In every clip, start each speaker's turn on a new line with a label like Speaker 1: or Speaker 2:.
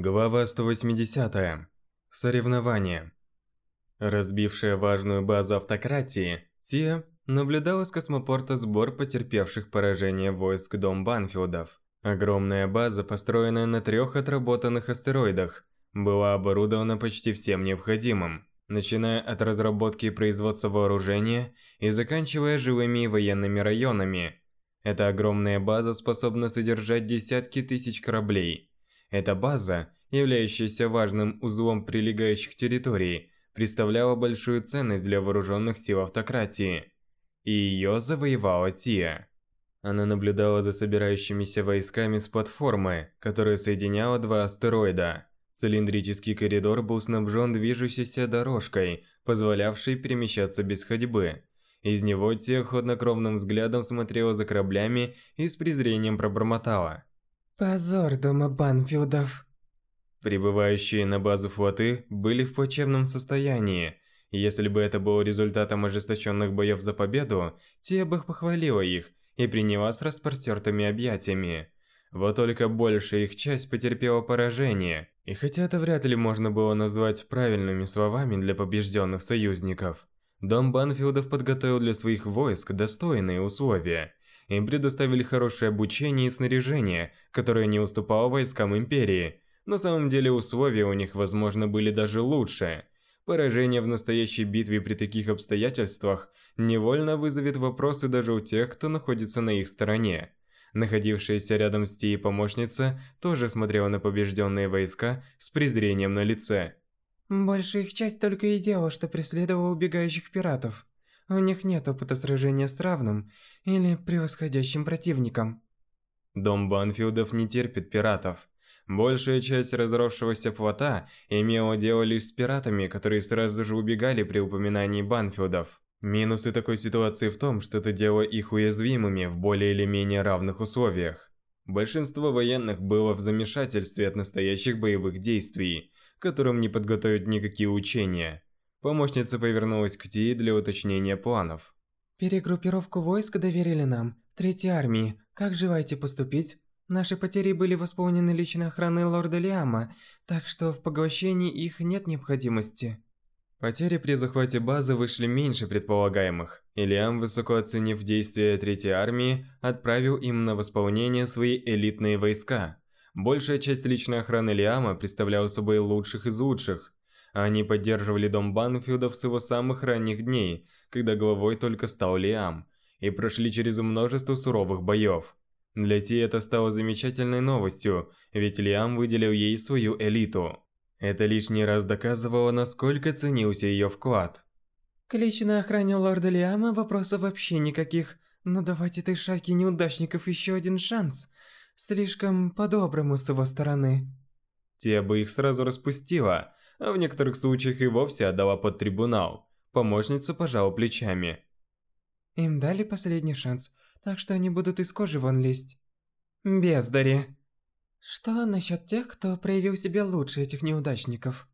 Speaker 1: Глава 180. Соревнование. Разбившая важную базу автократии, Тия наблюдала с космопорта сбор потерпевших поражение войск Дом Банфилдов. Огромная база, построенная на трех отработанных астероидах, была оборудована почти всем необходимым, начиная от разработки и производства вооружения и заканчивая жилыми и военными районами. Эта огромная база способна содержать десятки тысяч кораблей – эта база, являющаяся важным узлом прилегающих территорий, представляла большую ценность для вооруженных сил автократии. И ее завоевала Тия. Она наблюдала за собирающимися войсками с платформы, которая соединяла два астероида. Цилиндрический коридор был снабжен движущейся дорожкой, позволявшей перемещаться без ходьбы. Из него Тия хладнокровным взглядом смотрела за кораблями и с презрением пробормотала –
Speaker 2: Позор дома Банфилдов.
Speaker 1: Прибывающие на базу флоты были в плачевном состоянии. Если бы это было результатом ожесточенных боев за победу, те бы похвалила их и приняла с распростертыми объятиями. Вот только большая их часть потерпела поражение, и хотя это вряд ли можно было назвать правильными словами для побежденных союзников, Дом Банфилдов подготовил для своих войск достойные условия – им предоставили хорошее обучение и снаряжение, которое не уступало войскам Империи. На самом деле условия у них, возможно, были даже лучше. Поражение в настоящей битве при таких обстоятельствах невольно вызовет вопросы даже у тех, кто находится на их стороне. Находившаяся рядом с Ти помощница тоже смотрела на побежденные войска с презрением на лице.
Speaker 2: Большая их часть только и делала, что преследовала убегающих пиратов. У них нет опыта сражения с равным или превосходящим противником.
Speaker 1: Дом Банфилдов не терпит пиратов. Большая часть разросшегося плота имела дело лишь с пиратами, которые сразу же убегали при упоминании Банфилдов. Минусы такой ситуации в том, что это делало их уязвимыми в более или менее равных условиях. Большинство военных было в замешательстве от настоящих боевых действий, которым не подготовят никакие учения – Помощница повернулась к Ти для уточнения планов.
Speaker 2: Перегруппировку войск доверили нам, Третьей армии. Как желаете поступить? Наши потери были восполнены личной охраной лорда Лиама, так что в поглощении их нет необходимости.
Speaker 1: Потери при захвате базы вышли меньше предполагаемых, и Лиам, высоко оценив действия Третьей армии, отправил им на восполнение свои элитные войска. Большая часть личной охраны Лиама представляла собой лучших из лучших, они поддерживали дом Банфилдов с его самых ранних дней, когда главой только стал Лиам, и прошли через множество суровых боев. Для Ти это стало замечательной новостью, ведь Лиам выделил ей свою элиту. Это лишний раз доказывало, насколько ценился ее вклад.
Speaker 2: К личной охране лорда Лиама вопросов вообще никаких, но давать этой шайке неудачников еще один шанс. Слишком по-доброму с его стороны.
Speaker 1: Те бы их сразу распустила, а в некоторых случаях и вовсе отдала под трибунал. Помощница пожала плечами.
Speaker 2: Им дали последний шанс, так что они будут из кожи вон лезть. Бездари. Что насчет тех, кто проявил себя лучше этих неудачников?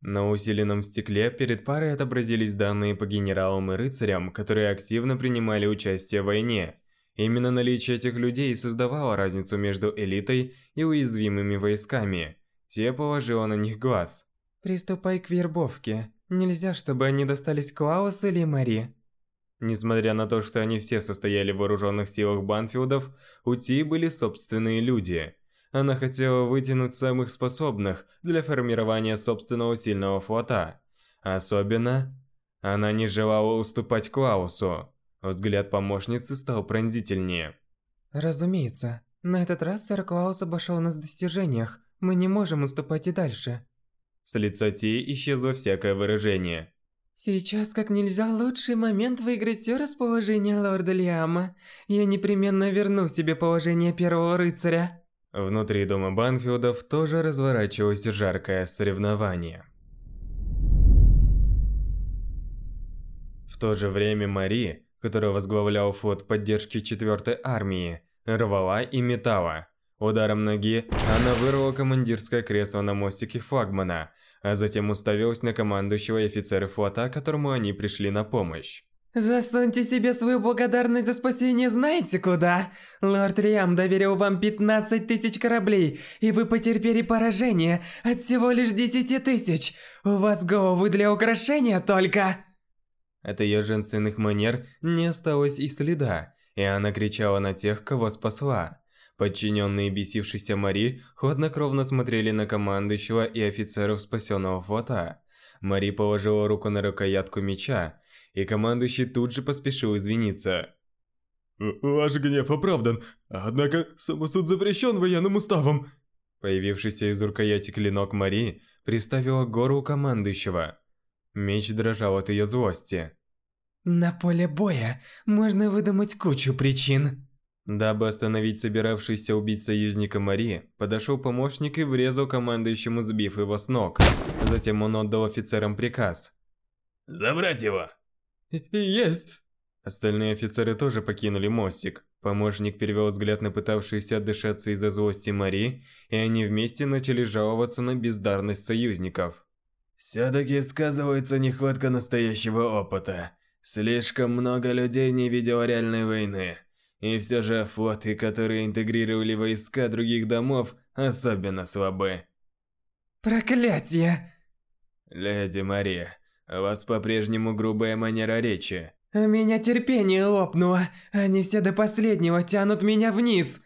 Speaker 1: На усиленном стекле перед парой отобразились данные по генералам и рыцарям, которые активно принимали участие в войне. Именно наличие этих людей создавало разницу между элитой и уязвимыми войсками. Те положила на них глаз.
Speaker 2: Приступай к вербовке. Нельзя, чтобы они достались Клаусу или Мари.
Speaker 1: Несмотря на то, что они все состояли в вооруженных силах Банфилдов, у Ти были собственные люди. Она хотела вытянуть самых способных для формирования собственного сильного флота. Особенно, она не желала уступать Клаусу. Взгляд помощницы стал пронзительнее.
Speaker 2: Разумеется. На этот раз сэр Клаус обошел нас в достижениях. Мы не можем уступать и дальше.
Speaker 1: С лица Ти исчезло всякое выражение.
Speaker 2: Сейчас как нельзя лучший момент выиграть все расположение лорда Лиама. Я непременно верну себе положение первого рыцаря.
Speaker 1: Внутри дома Банфилдов тоже разворачивалось жаркое соревнование. В то же время Мари, которая возглавляла флот поддержки 4-й армии, рвала и метала. Ударом ноги она вырвала командирское кресло на мостике флагмана, а затем уставилась на командующего и офицера флота, которому они пришли на помощь.
Speaker 2: Засуньте себе свою благодарность за спасение знаете куда? Лорд Риам доверил вам 15 тысяч кораблей, и вы потерпели поражение от всего лишь 10 тысяч. У вас головы для украшения только.
Speaker 1: От ее женственных манер не осталось и следа, и она кричала на тех, кого спасла. Подчиненные бесившейся Мари хладнокровно смотрели на командующего и офицеров спасенного флота. Мари положила руку на рукоятку меча, и командующий тут же поспешил извиниться.
Speaker 3: «Ваш гнев оправдан, однако самосуд запрещен военным уставом».
Speaker 1: Появившийся из рукояти клинок Мари приставила гору командующего. Меч дрожал от ее злости.
Speaker 2: На поле боя можно выдумать кучу причин.
Speaker 1: Дабы остановить собиравшийся убить союзника Мари, подошел помощник и врезал командующему, сбив его с ног. Затем он отдал офицерам приказ.
Speaker 3: «Забрать его!»
Speaker 1: «Есть!» Остальные офицеры тоже покинули мостик. Помощник перевел взгляд на пытавшуюся отдышаться из-за злости Мари, и они вместе начали жаловаться на бездарность союзников.
Speaker 3: «Все-таки сказывается нехватка настоящего опыта. Слишком много людей не видело реальной войны. И все же флоты, которые интегрировали войска других домов, особенно слабы.
Speaker 2: Проклятие!
Speaker 3: Леди Мария, у вас по-прежнему грубая манера речи.
Speaker 2: У меня терпение лопнуло. Они все до последнего тянут меня вниз.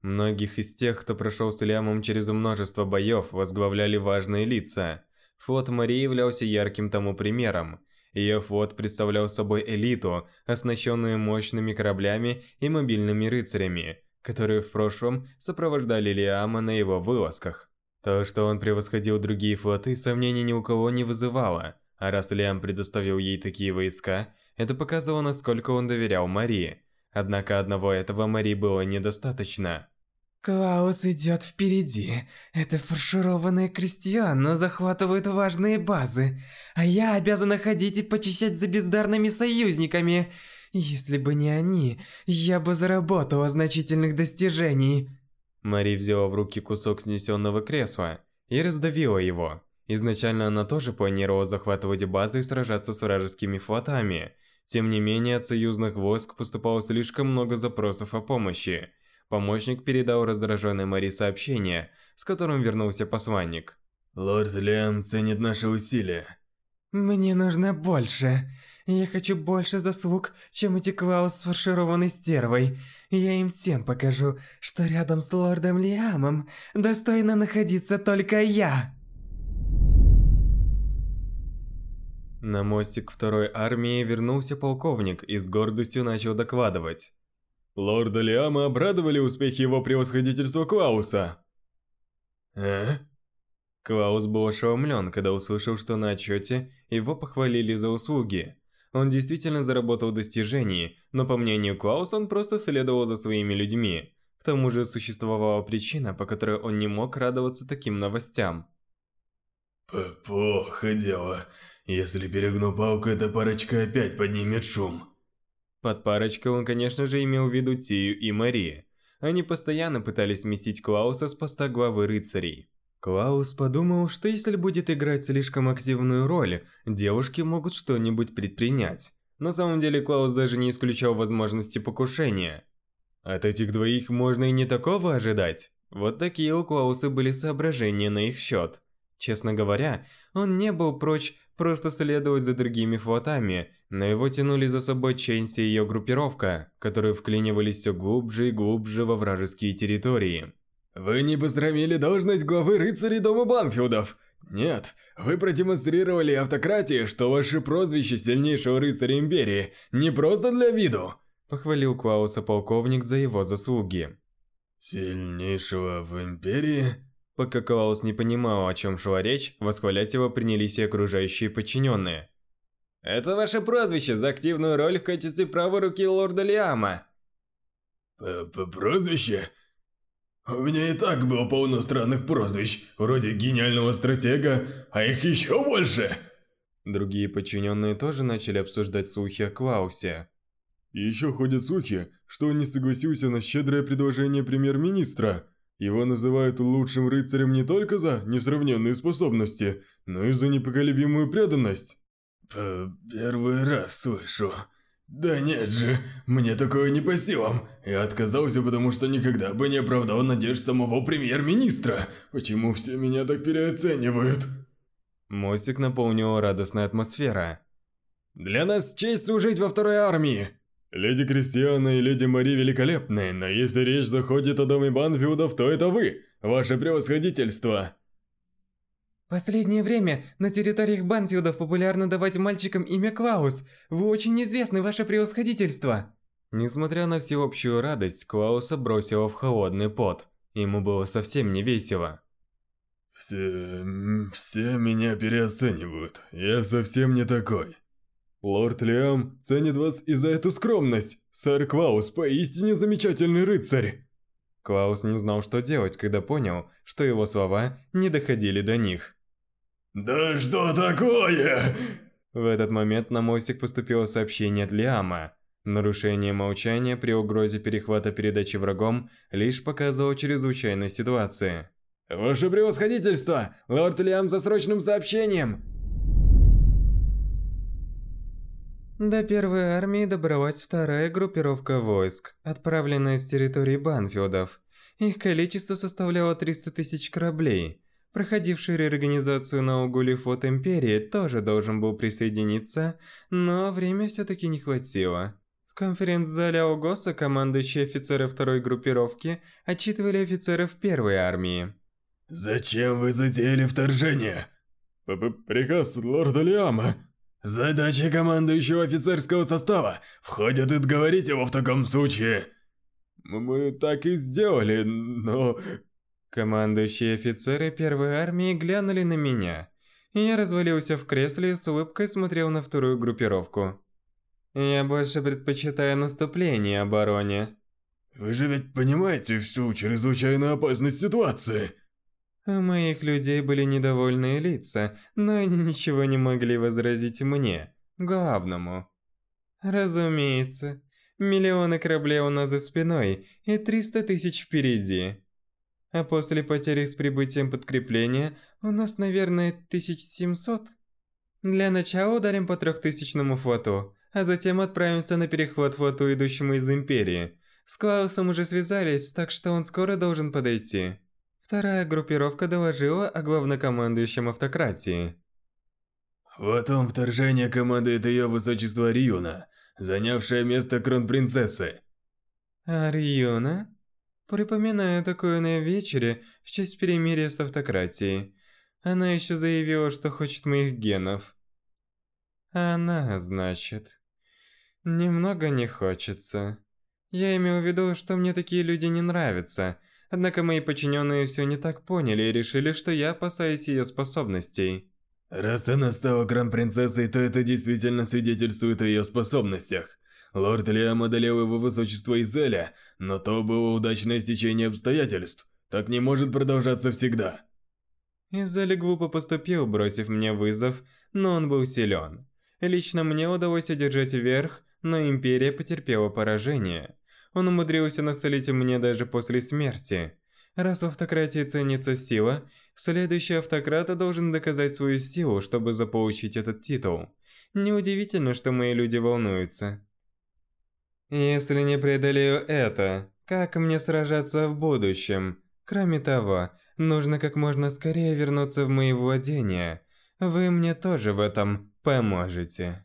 Speaker 1: Многих из тех, кто прошел с Лиамом через множество боев, возглавляли важные лица. Флот Марии являлся ярким тому примером. Ее флот представлял собой элиту, оснащенную мощными кораблями и мобильными рыцарями, которые в прошлом сопровождали Лиама на его вылазках. То, что он превосходил другие флоты, сомнений ни у кого не вызывало, а раз Лиам предоставил ей такие войска, это показывало, насколько он доверял Марии. Однако одного этого Марии было недостаточно.
Speaker 2: Клаус идет впереди. Это фаршированные крестьяне захватывают важные базы. А я обязана ходить и почищать за бездарными союзниками. Если бы не они, я бы заработала значительных достижений.
Speaker 1: Мари взяла в руки кусок снесенного кресла и раздавила его. Изначально она тоже планировала захватывать базы и сражаться с вражескими флотами. Тем не менее, от союзных войск поступало слишком много запросов о помощи. Помощник передал раздраженной Мари сообщение, с которым вернулся посланник.
Speaker 3: «Лорд Лиам ценит наши усилия».
Speaker 2: «Мне нужно больше. Я хочу больше заслуг, чем эти Клаус с фаршированной стервой. Я им всем покажу, что рядом с лордом Лиамом достойно находиться только я».
Speaker 1: На мостик второй армии вернулся полковник и с гордостью начал докладывать.
Speaker 3: Лорда Лиама обрадовали успехи его превосходительства Клауса.
Speaker 1: «А?» Клаус был ошеломлен, когда услышал, что на отчете его похвалили за услуги. Он действительно заработал достижений, но по мнению Клауса он просто следовал за своими людьми. К тому же существовала причина, по которой он не мог радоваться таким новостям.
Speaker 3: «Плохо дело. Если перегну палку, эта парочка опять поднимет шум».
Speaker 1: Под парочкой он, конечно же, имел в виду Тию и Мари. Они постоянно пытались сместить Клауса с поста главы рыцарей. Клаус подумал, что если будет играть слишком активную роль, девушки могут что-нибудь предпринять. На самом деле Клаус даже не исключал возможности покушения. От этих двоих можно и не такого ожидать. Вот такие у Клауса были соображения на их счет. Честно говоря, он не был прочь просто следовать за другими флотами, но его тянули за собой Ченси и ее группировка, которые вклинивались все глубже и глубже во вражеские территории.
Speaker 3: «Вы не посрамили должность главы рыцарей Дома Банфилдов! Нет, вы продемонстрировали автократии, что ваше прозвище сильнейшего рыцаря Империи не просто для виду!»
Speaker 1: Похвалил Клауса полковник за его заслуги.
Speaker 3: «Сильнейшего в Империи?»
Speaker 1: Пока Клаус не понимал, о чем шла речь, восхвалять его принялись и окружающие подчиненные. «Это ваше прозвище за активную роль в качестве правой руки лорда Лиама!»
Speaker 3: П -п «Прозвище? У меня и так было полно странных прозвищ, вроде гениального стратега, а их еще больше!»
Speaker 1: Другие подчиненные тоже начали обсуждать слухи о Клаусе.
Speaker 3: «Еще ходят слухи, что он не согласился на щедрое предложение премьер-министра», его называют лучшим рыцарем не только за несравненные способности, но и за непоколебимую преданность. П Первый раз слышу. Да нет же, мне такое не по силам. Я отказался, потому что никогда бы не оправдал надежд самого премьер-министра. Почему все меня так переоценивают?
Speaker 1: Мостик наполнила радостная атмосфера.
Speaker 3: Для нас честь служить во второй армии. Леди Кристиана и леди Мари великолепны, но если речь заходит о доме Банфилдов, то это вы, ваше превосходительство.
Speaker 2: Последнее время на территориях Банфилдов популярно давать мальчикам имя Клаус. Вы очень известны, ваше превосходительство.
Speaker 1: Несмотря на всеобщую радость, Клауса бросило в холодный пот. Ему было совсем не весело.
Speaker 3: Все... все меня переоценивают. Я совсем не такой. Лорд Лиам ценит вас и за эту скромность. Сэр Клаус поистине замечательный рыцарь.
Speaker 1: Клаус не знал, что делать, когда понял, что его слова не доходили до них.
Speaker 3: «Да что такое?»
Speaker 1: В этот момент на мостик поступило сообщение от Лиама. Нарушение молчания при угрозе перехвата передачи врагом лишь показывало чрезвычайность ситуации.
Speaker 3: «Ваше превосходительство! Лорд Лиам за срочным сообщением!»
Speaker 2: До первой армии добралась вторая группировка войск, отправленная с территории Банфилдов. Их количество составляло 300 тысяч кораблей. Проходивший реорганизацию на угуле флот Империи тоже должен был присоединиться, но время все-таки не хватило. В конференц-зале Аугоса командующие офицеры второй группировки отчитывали офицеров первой армии.
Speaker 3: «Зачем вы затеяли вторжение?» П -п «Приказ лорда Лиама», Задача командующего офицерского состава. Входит и говорить его в таком случае. Мы так и сделали, но...
Speaker 2: Командующие офицеры первой армии глянули на меня. И я развалился в кресле и с улыбкой смотрел на вторую группировку. Я больше предпочитаю наступление обороне.
Speaker 3: Вы же ведь понимаете всю чрезвычайную опасность ситуации.
Speaker 2: У моих людей были недовольные лица, но они ничего не могли возразить мне, главному. Разумеется, миллионы кораблей у нас за спиной и 300 тысяч впереди. А после потери с прибытием подкрепления у нас, наверное, 1700. Для начала ударим по трехтысячному флоту, а затем отправимся на перехват флоту, идущему из Империи. С Клаусом уже связались, так что он скоро должен подойти. Вторая группировка доложила о главнокомандующем автократии.
Speaker 3: В том вторжение командует ее высочество Риюна, занявшая место кронпринцессы.
Speaker 2: А Риюна? Припоминаю такое на вечере в честь перемирия с автократией. Она еще заявила, что хочет моих генов. Она, значит. Немного не хочется. Я имел в виду, что мне такие люди не нравятся – Однако мои подчиненные все не так поняли и решили, что я опасаюсь ее способностей.
Speaker 3: Раз она стала кран-принцессой, то это действительно свидетельствует о ее способностях. Лорд Лиам одолел его высочество Изеля, но то было удачное стечение обстоятельств. Так не может продолжаться всегда.
Speaker 2: Изель глупо поступил, бросив мне вызов, но он был силен. Лично мне удалось одержать верх, но Империя потерпела поражение. Он умудрился насолить мне даже после смерти. Раз в автократии ценится сила, следующий автократ должен доказать свою силу, чтобы заполучить этот титул. Неудивительно, что мои люди волнуются. Если не преодолею это, как мне сражаться в будущем? Кроме того, нужно как можно скорее вернуться в мои владения. Вы мне тоже в этом поможете.